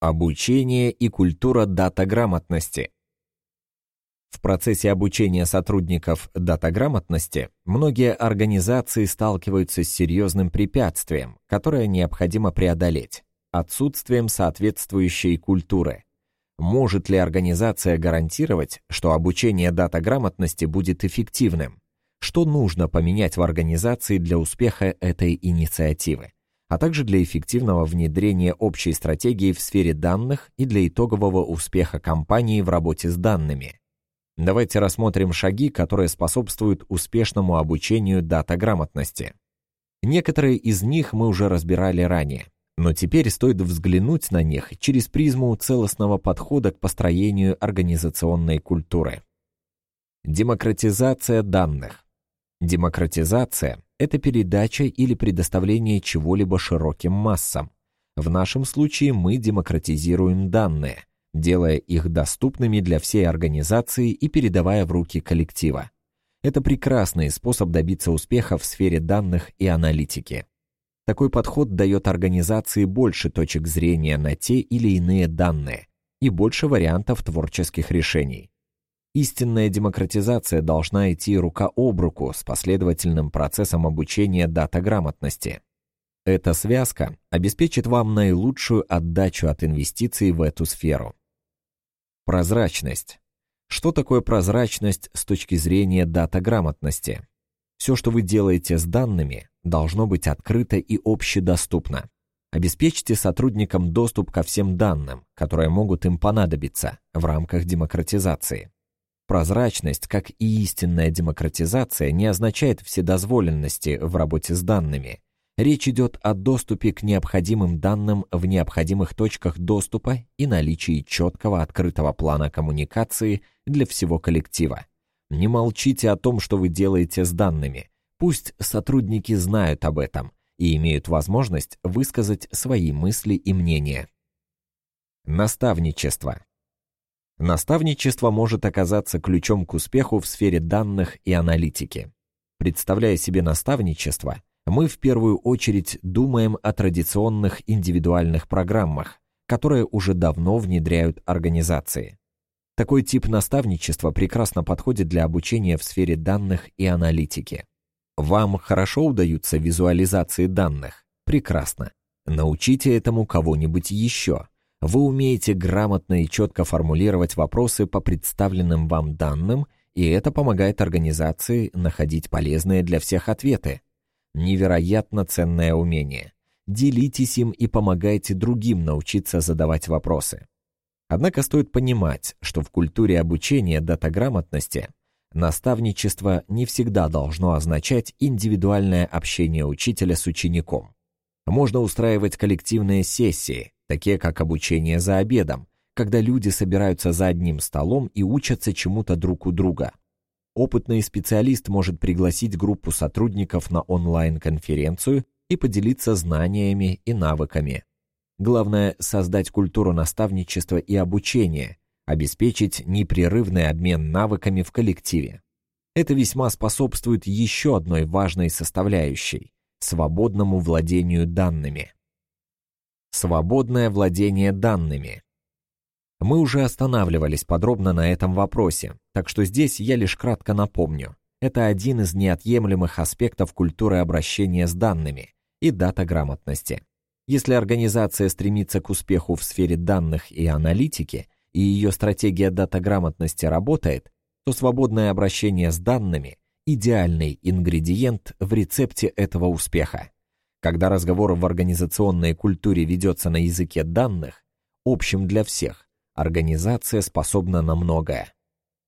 Обучение и культура датаграмотности. В процессе обучения сотрудников датаграмотности многие организации сталкиваются с серьезным препятствием, которое необходимо преодолеть – отсутствием соответствующей культуры. Может ли организация гарантировать, что обучение датаграмотности будет эффективным? Что нужно поменять в организации для успеха этой инициативы? А также для эффективного внедрения общей стратегии в сфере данных и для итогового успеха компании в работе с данными. Давайте рассмотрим шаги, которые способствуют успешному обучению дата-грамотности. Некоторые из них мы уже разбирали ранее, но теперь стоит взглянуть на них через призму целостного подхода к построению организационной культуры. Демократизация данных. Демократизация это передача или предоставление чего-либо широким массам. В нашем случае мы демократизируем данные, делая их доступными для всей организации и передавая в руки коллектива. Это прекрасный способ добиться успеха в сфере данных и аналитики. Такой подход дает организации больше точек зрения на те или иные данные и больше вариантов творческих решений. Истинная демократизация должна идти рука об руку с последовательным процессом обучения датаграмотности. Эта связка обеспечит вам наилучшую отдачу от инвестиций в эту сферу. Прозрачность. Что такое прозрачность с точки зрения датаграмотности? Все, что вы делаете с данными, должно быть открыто и общедоступно. Обеспечьте сотрудникам доступ ко всем данным, которые могут им понадобиться в рамках демократизации. Прозрачность, как и истинная демократизация, не означает вседозволенности в работе с данными. Речь идет о доступе к необходимым данным в необходимых точках доступа и наличии четкого открытого плана коммуникации для всего коллектива. Не молчите о том, что вы делаете с данными. Пусть сотрудники знают об этом и имеют возможность высказать свои мысли и мнения. Наставничество. Наставничество может оказаться ключом к успеху в сфере данных и аналитики. Представляя себе наставничество, мы в первую очередь думаем о традиционных индивидуальных программах, которые уже давно внедряют организации. Такой тип наставничества прекрасно подходит для обучения в сфере данных и аналитики. Вам хорошо удаются визуализации данных? Прекрасно. Научите этому кого-нибудь еще. Вы умеете грамотно и четко формулировать вопросы по представленным вам данным, и это помогает организации находить полезные для всех ответы. Невероятно ценное умение. Делитесь им и помогайте другим научиться задавать вопросы. Однако стоит понимать, что в культуре обучения датаграмотности наставничество не всегда должно означать индивидуальное общение учителя с учеником. Можно устраивать коллективные сессии, такие как обучение за обедом, когда люди собираются за одним столом и учатся чему-то друг у друга. Опытный специалист может пригласить группу сотрудников на онлайн-конференцию и поделиться знаниями и навыками. Главное – создать культуру наставничества и обучения, обеспечить непрерывный обмен навыками в коллективе. Это весьма способствует еще одной важной составляющей – свободному владению данными. Свободное владение данными. Мы уже останавливались подробно на этом вопросе, так что здесь я лишь кратко напомню. Это один из неотъемлемых аспектов культуры обращения с данными и датаграмотности. Если организация стремится к успеху в сфере данных и аналитики, и ее стратегия датаграмотности работает, то свободное обращение с данными – идеальный ингредиент в рецепте этого успеха. Когда разговор в организационной культуре ведется на языке данных, общем для всех, организация способна на многое.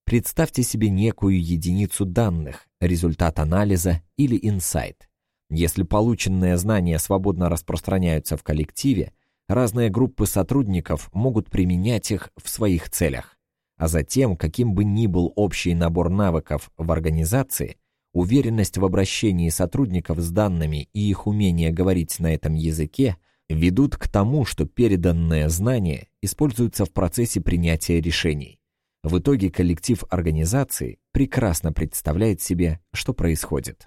Представьте себе некую единицу данных, результат анализа или инсайт. Если полученные знания свободно распространяются в коллективе, разные группы сотрудников могут применять их в своих целях. А затем, каким бы ни был общий набор навыков в организации – Уверенность в обращении сотрудников с данными и их умение говорить на этом языке ведут к тому, что переданные знания используются в процессе принятия решений. В итоге коллектив организации прекрасно представляет себе, что происходит.